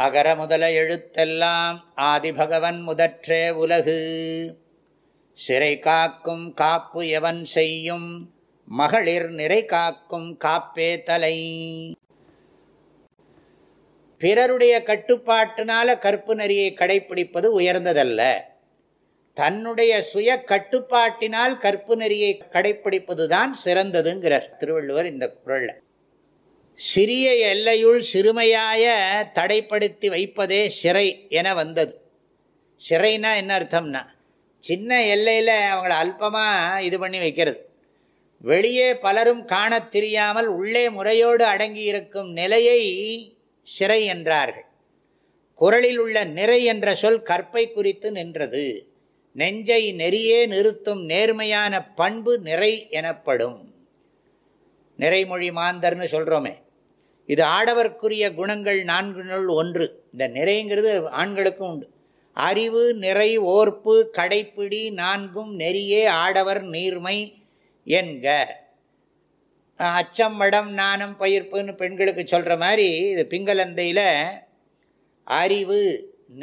அகர முதல எழுத்தெல்லாம் ஆதிபகவன் முதற்றே உலகு. சிறை காக்கும் காப்பு எவன் செய்யும்? மகளிர் நிறை காக்கும் காப்பே தலை. பிறருடைய கட்டுப்பாட்டினால கற்பு நெறியை கடைப்பிடிப்பது உயர்ந்ததல்ல. தன்னுடைய சுய கட்டுப்பாட்டினால் கற்பு நெறியை கடைப்பிடிப்பதுதான் சிறந்ததுங்கிறார் திருவள்ளுவர் இந்த குரலில். சிறிய எல்லையுள் சிறுமையாய தடைப்படுத்தி வைப்பதே சிறை என வந்தது. சிறைனா என்ன அர்த்தம்னா சின்ன எல்லையில் அவங்கள அல்பமாக இது பண்ணி வைக்கிறது. வெளியே பலரும் காணத் தெரியாமல் உள்ளே முறையோடு அடங்கி இருக்கும் நிலையை சிறை என்றார்கள். குரலில் உள்ள நிறை என்ற சொல் கற்பை குறித்து நின்றது. நெஞ்சை நெறியே நிறுத்தும் நேர்மையான பண்பு நிறை எனப்படும். நிறைமொழி மாந்தர்னு சொல்கிறோமே இது ஆடவர்க்குரிய குணங்கள் நான்குனுள் ஒன்று. இந்த நிறைங்கிறது ஆண்களுக்கும் உண்டு. அறிவு நிறை ஓர்ப்பு கடைப்பிடி நான்கும் நெறியே ஆடவர் நீர்மை என்க. அச்சம் மடம் நாணம் பயிர்ப்புன்னு பெண்களுக்கு சொல்கிற மாதிரி இது பிங்கலந்தையில் அறிவு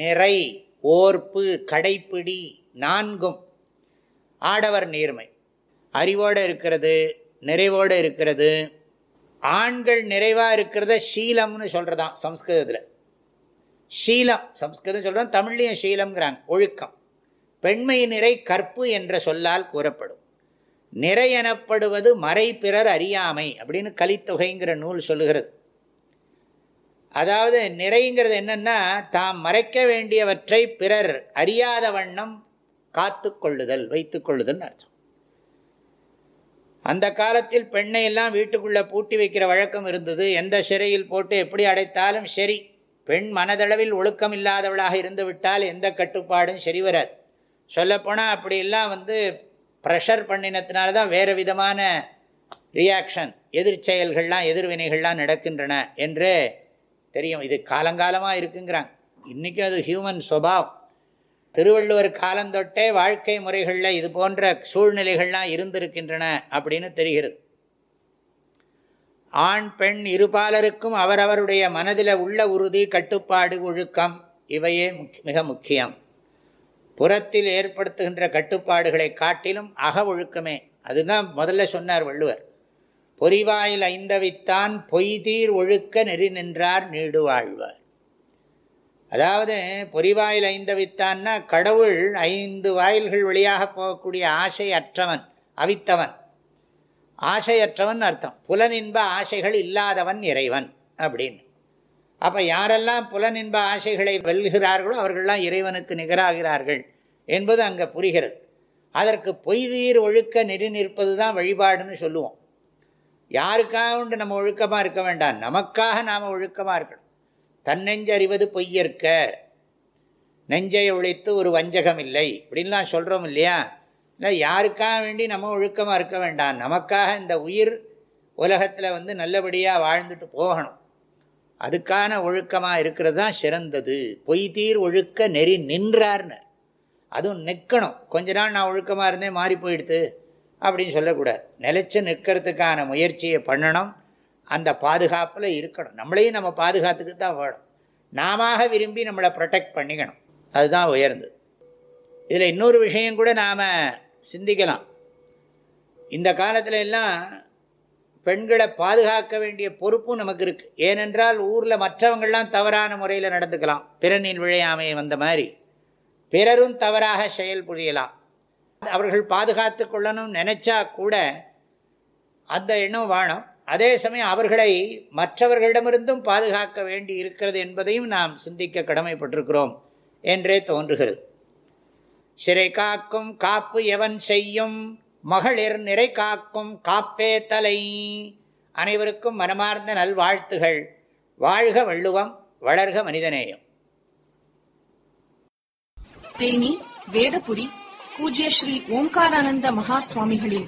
நிறை ஓர்ப்பு கடைப்பிடி நான்கும் ஆடவர் நீர்மை. அறிவோடு இருக்கிறது நிறைவோடு இருக்கிறது ஆண்கள் நிறைவாக இருக்கிறத ஷீலம்னு சொல்கிறதான் சம்ஸ்கிருதத்தில். ஷீலம் சம்ஸ்கிருதம் சொல்கிறோம் தமிழ்லையும் ஷீலம்ங்கிறாங்க ஒழுக்கம். பெண்மை நிறை கற்பு என்ற சொல்லால் கூறப்படும். நிறை எனப்படுவது மறை பிறர் அறியாமை அப்படின்னு கலித்தொகைங்கிற நூல் சொல்லுகிறது. அதாவது நிறைங்கிறது என்னென்னா தாம் மறைக்க வேண்டியவற்றை பிறர் அறியாத வண்ணம் காத்து கொள்ளுதல் வைத்து கொள்ளுதல்னு அர்த்தம். அந்த காலத்தில் பெண்ணை எல்லாம் வீட்டுக்குள்ளே பூட்டி வைக்கிற வழக்கம் இருந்தது. எந்த சிறையில் போட்டு எப்படி அடைத்தாலும் சரி பெண் மனதளவில் ஒழுக்கம் இல்லாதவளாக இருந்து விட்டால் எந்த கட்டுப்பாடும் சரி வராது. சொல்லப்போனால் அப்படியெல்லாம் வந்து ப்ரெஷர் பண்ணினத்தினால தான் வேறு விதமான ரியாக்ஷன் எதிர்ச்செயல்கள்லாம் எதிர்வினைகள்லாம் நடக்கின்றன என்று தெரியும். இது காலங்காலமாக இருக்குங்கிறாங்க. இன்றைக்கும் அது ஹியூமன் சுவாவம் திருவள்ளுவர் காலந்தொட்டே வாழ்க்கை முறைகளில் இது போன்ற சூழ்நிலைகள்லாம் இருந்திருக்கின்றன அப்படின்னு தெரிகிறது. ஆண் பெண் இருபாலருக்கும் அவரவருடைய மனதில் உள்ள உறுதி கட்டுப்பாடு ஒழுக்கம் இவையே மிக முக்கியம். புறத்தில் ஏற்படுத்துகின்ற கட்டுப்பாடுகளை காட்டிலும் அக ஒழுக்கமே. அதுதான் முதல்ல சொன்னார் வள்ளுவர். பொறிவாயில் ஐந்தவித்தான் பொய்தீர் ஒழுக்க நெறி நின்றார் நீடு வாழ்வார். அதாவது பொறிவாயில் ஐந்தவித்தான்னா கடவுள் ஐந்து வாயில்கள் வழியாக போகக்கூடிய ஆசை அற்றவன் அவித்தவன். ஆசையற்றவன் அர்த்தம். புலனின்ப ஆசைகள் இல்லாதவன் இறைவன் அப்படின்னு. அப்போ யாரெல்லாம் புலனின்ப ஆசைகளை வெல்கிறார்களோ அவர்கள்லாம் இறைவனுக்கு நிகராகிறார்கள் என்பது அங்கே புரிகிறது. அதற்கு பொய்தீர் ஒழுக்க நெறி நிற்பது தான் வழிபாடுன்னு சொல்லுவோம். யாருக்காக உண்டு நம்ம ஒழுக்கமாக இருக்க வேண்டாம்? நமக்காக நாம் ஒழுக்கமாக இருக்கணும். தன்னெஞ்சறிவது பொய்யற்க. நெஞ்சை ஒழித்து ஒரு வஞ்சகம் இல்லை. இப்படின்லாம் சொல்கிறோம் இல்லையா? இல்லை யாருக்காக வேண்டி நம்ம ஒழுக்கமாக இருக்க வேண்டாம். நமக்காக இந்த உயிர் உலகத்தில் வந்து நல்லபடியாக வாழ்ந்துட்டு போகணும். அதுக்கான ஒழுக்கமாக இருக்கிறது தான் சிறந்தது. பொய் தீர் ஒழுக்க நெறி நின்றார்னர். அதுவும் நிற்கணும் கொஞ்ச நாள் நான் ஒழுக்கமாக இருந்தேன் மாறி போயிடுது அப்படின்னு சொல்லக்கூடாது. நிலச்சி நிற்கிறதுக்கான முயற்சியை பண்ணணும். அந்த பாதுகாப்பில் இருக்கணும். நம்மளையும் நம்ம பாதுகாத்துக்கு தான் வேணும் நாம விரும்பி நம்மளை ப்ரொடெக்ட் பண்ணிக்கணும். அதுதான் உயர்ந்தது. இதில் இன்னொரு விஷயம் கூட நாம் சிந்திக்கலாம். இந்த காலத்தில் எல்லாம் பெண்களை பாதுகாக்க வேண்டிய பொறுப்பும் நமக்கு இருக்குது ஏனென்றால் ஊரில் மற்றவங்கள்லாம் தவறான முறையில் நடந்துக்கலாம். பிறனின் விழையாமையை வந்த மாதிரி. பிறரும் தவறாக செயல் புரியலாம். அவர்கள் பாதுகாத்து கொள்ளணும்னு நினச்சா கூட அந்த எண்ணம் வேணும் அதே சமயம் அவர்களை மற்றவர்களிடமிருந்தும் பாதுகாக்க வேண்டி இருக்கிறது என்பதையும் நாம் சிந்திக்க கடமைப்பட்டிருக்கிறோம் என்றே தோன்றுகிறது. சிறை காக்கும் காப்பு எவன் செய்யும்? மகளிர் நிறை காக்கும் காப்பே தலை. அனைவருக்கும் மனமார்ந்த நல்வாழ்த்துகள். வாழ்க வள்ளுவம் வளர்க மனிதநேயம். தேனி வேதபுரி பூஜ்ய ஸ்ரீ ஓம்காரானந்த மகா சுவாமிகளின்